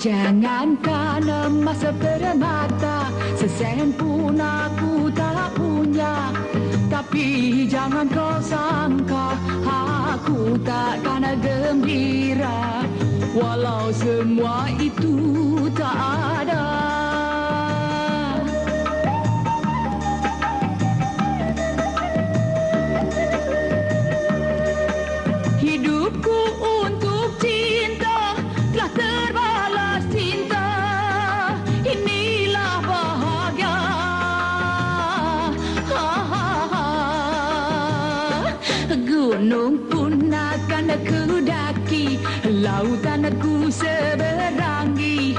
Jangankan emas permata Sesen pun aku tak punya. Tapi jangan kau sangka Aku takkan gembira. Walau semua itu Gunung pun akan aku daki Lautan aku seberangi.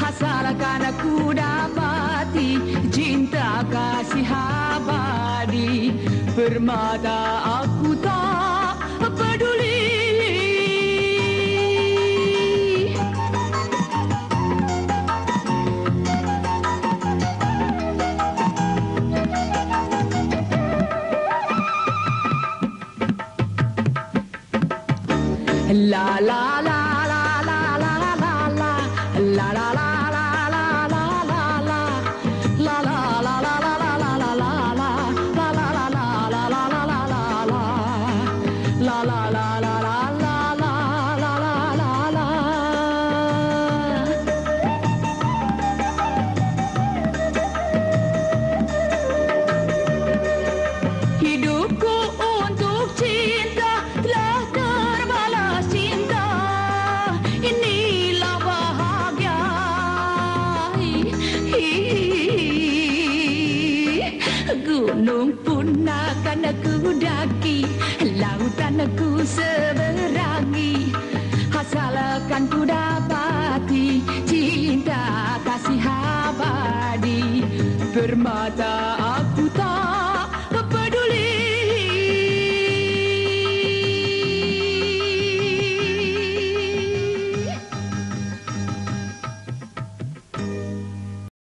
Hasalkan aku dapati Cinta kasih abadi. Permata aku tak La la la Gunung pun akan aku daki Lautan aku seberangi. Hasalkan ku dapati Cinta kasih abadi Permata